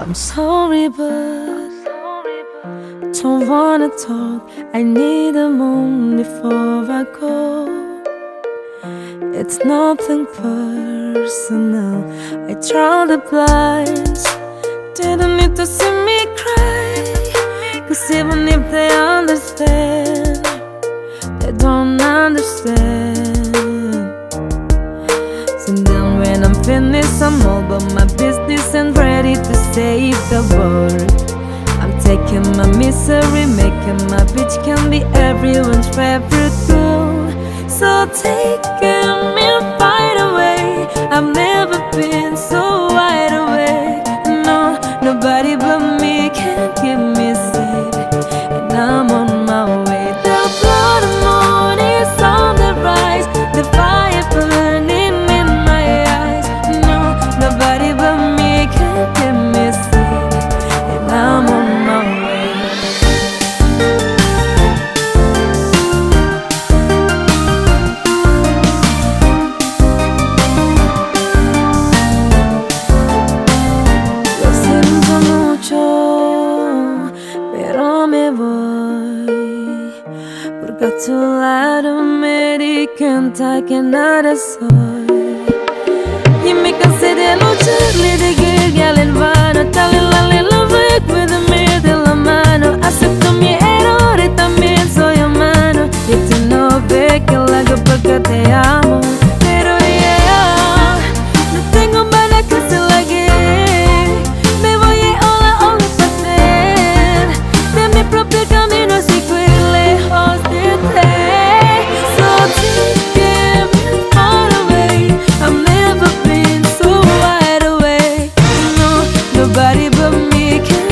I'm sorry, but don't wanna talk. I need a moment before I go. It's nothing personal. I draw the blinds. Didn't need to see me cry. Cause even if they understand, they don't understand. So then when I'm finished, I'm all about my business and every through So taking me right away I've never been so wide awake. No, nobody but to lie to me, can't I cannot me can